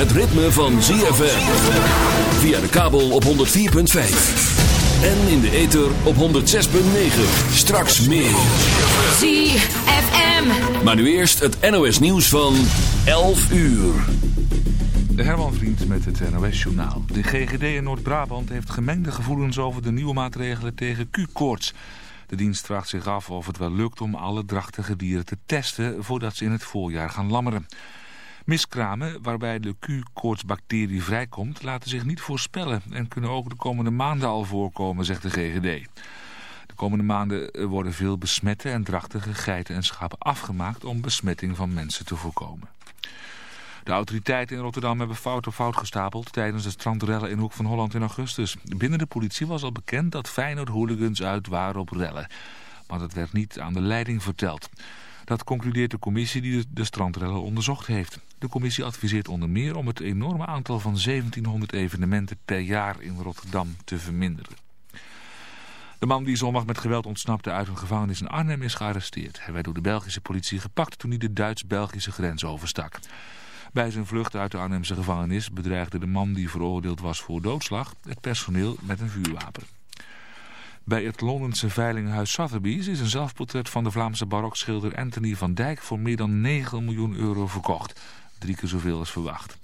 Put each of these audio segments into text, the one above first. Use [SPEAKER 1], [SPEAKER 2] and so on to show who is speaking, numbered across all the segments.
[SPEAKER 1] Het ritme van ZFM. Via de kabel op 104.5. En in de ether op 106.9. Straks meer.
[SPEAKER 2] ZFM.
[SPEAKER 1] Maar nu eerst het NOS nieuws van 11 uur.
[SPEAKER 3] De Herman Vriend met het NOS-journaal. De GGD in Noord-Brabant heeft gemengde gevoelens over de nieuwe maatregelen tegen Q-koorts. De dienst vraagt zich af of het wel lukt om alle drachtige dieren te testen voordat ze in het voorjaar gaan lammeren. Miskramen waarbij de Q-koortsbacterie vrijkomt laten zich niet voorspellen en kunnen ook de komende maanden al voorkomen, zegt de GGD. De komende maanden worden veel besmette en drachtige geiten en schapen afgemaakt om besmetting van mensen te voorkomen. De autoriteiten in Rotterdam hebben fout op fout gestapeld tijdens de strandrellen in Hoek van Holland in augustus. Binnen de politie was al bekend dat Feyenoord hooligans uit waren op rellen. Maar dat werd niet aan de leiding verteld. Dat concludeert de commissie die de strandrellen onderzocht heeft. De commissie adviseert onder meer om het enorme aantal van 1700 evenementen per jaar in Rotterdam te verminderen. De man die zondag met geweld ontsnapte uit een gevangenis in Arnhem is gearresteerd. Hij werd door de Belgische politie gepakt toen hij de Duits-Belgische grens overstak. Bij zijn vlucht uit de Arnhemse gevangenis bedreigde de man die veroordeeld was voor doodslag het personeel met een vuurwapen. Bij het Londense veilinghuis Sotheby's is een zelfportret van de Vlaamse barokschilder Anthony van Dijk voor meer dan 9 miljoen euro verkocht. Drie keer zoveel als verwacht.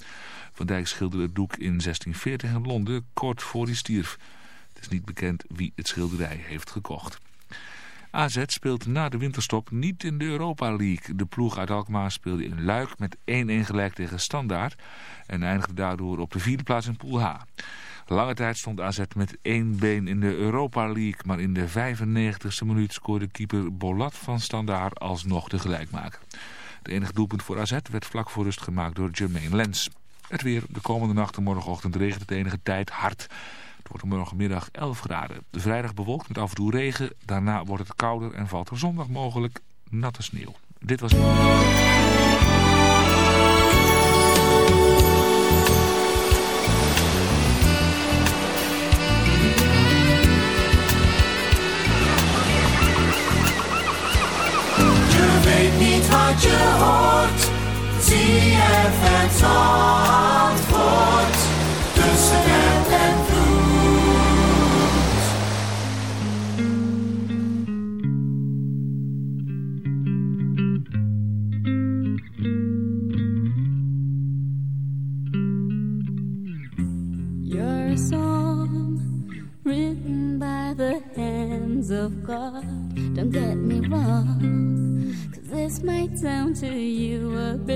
[SPEAKER 3] Van Dijk schilderde het doek in 1640 in Londen, kort voor hij stierf. Het is niet bekend wie het schilderij heeft gekocht. AZ speelt na de winterstop niet in de Europa League. De ploeg uit Alkmaar speelde in Luik met 1-1 gelijk tegen Standaard... en eindigde daardoor op de vierde plaats in Pool H. Lange tijd stond AZ met één been in de Europa League... maar in de 95e minuut scoorde keeper Bolat van Standaard alsnog de gelijkmaker. Het enige doelpunt voor AZ werd vlak voor rust gemaakt door Jermaine Lens. Het weer de komende nacht en morgenochtend regent het enige tijd hard... Het wordt morgenmiddag 11 graden. De vrijdag bewolkt met af en toe regen. Daarna wordt het kouder en valt er zondag mogelijk natte sneeuw. Dit was...
[SPEAKER 4] wat je hoort.
[SPEAKER 5] Zie je het antwoord tussen het en to you a bit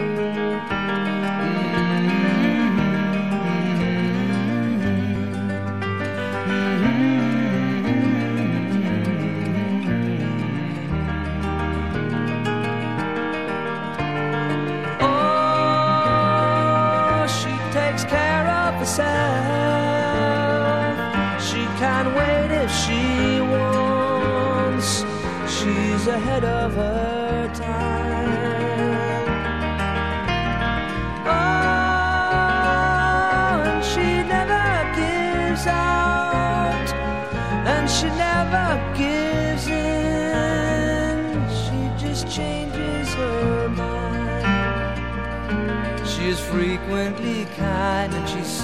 [SPEAKER 6] Herself. She can't wait if she wants. She's ahead of her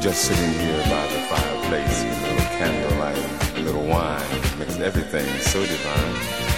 [SPEAKER 7] just sitting here by the fireplace, a little candlelight, a little wine, makes everything so divine.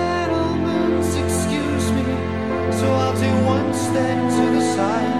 [SPEAKER 8] then to the side.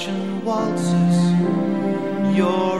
[SPEAKER 8] Russian waltzes. Your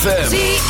[SPEAKER 9] ZFM.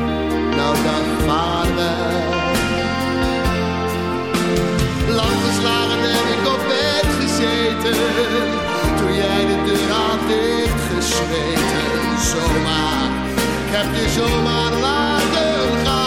[SPEAKER 10] nou dan vader. Lang geslagen heb ik op bed gezeten, toen jij de deur had dichtgesmeten. Zomaar, ik heb je zomaar laten gaan.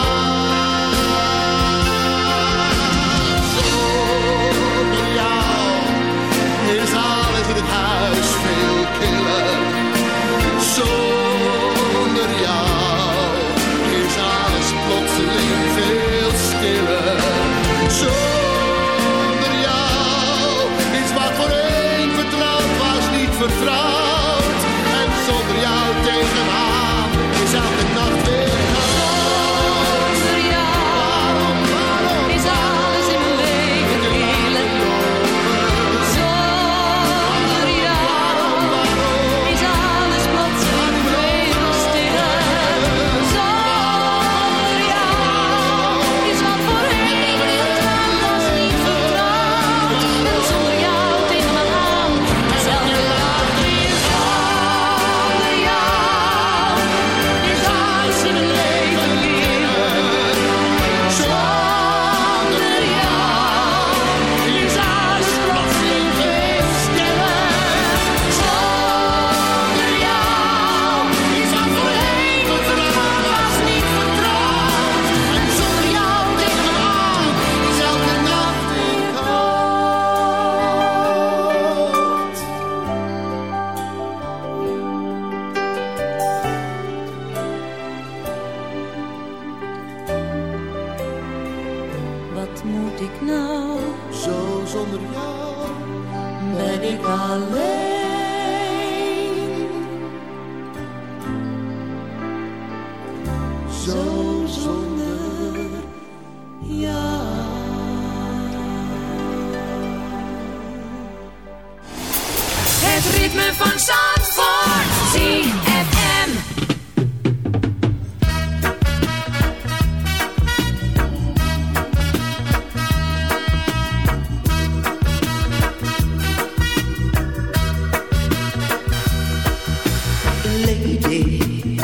[SPEAKER 11] lady.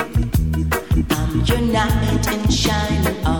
[SPEAKER 11] I'm your knight in shining armor.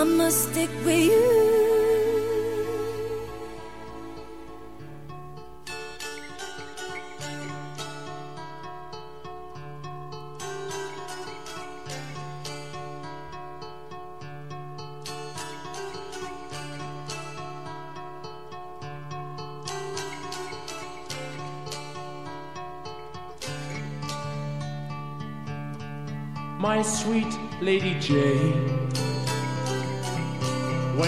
[SPEAKER 12] I must stick with you. My
[SPEAKER 13] sweet Lady Jane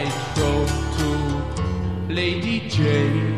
[SPEAKER 13] I drove to Lady Jane.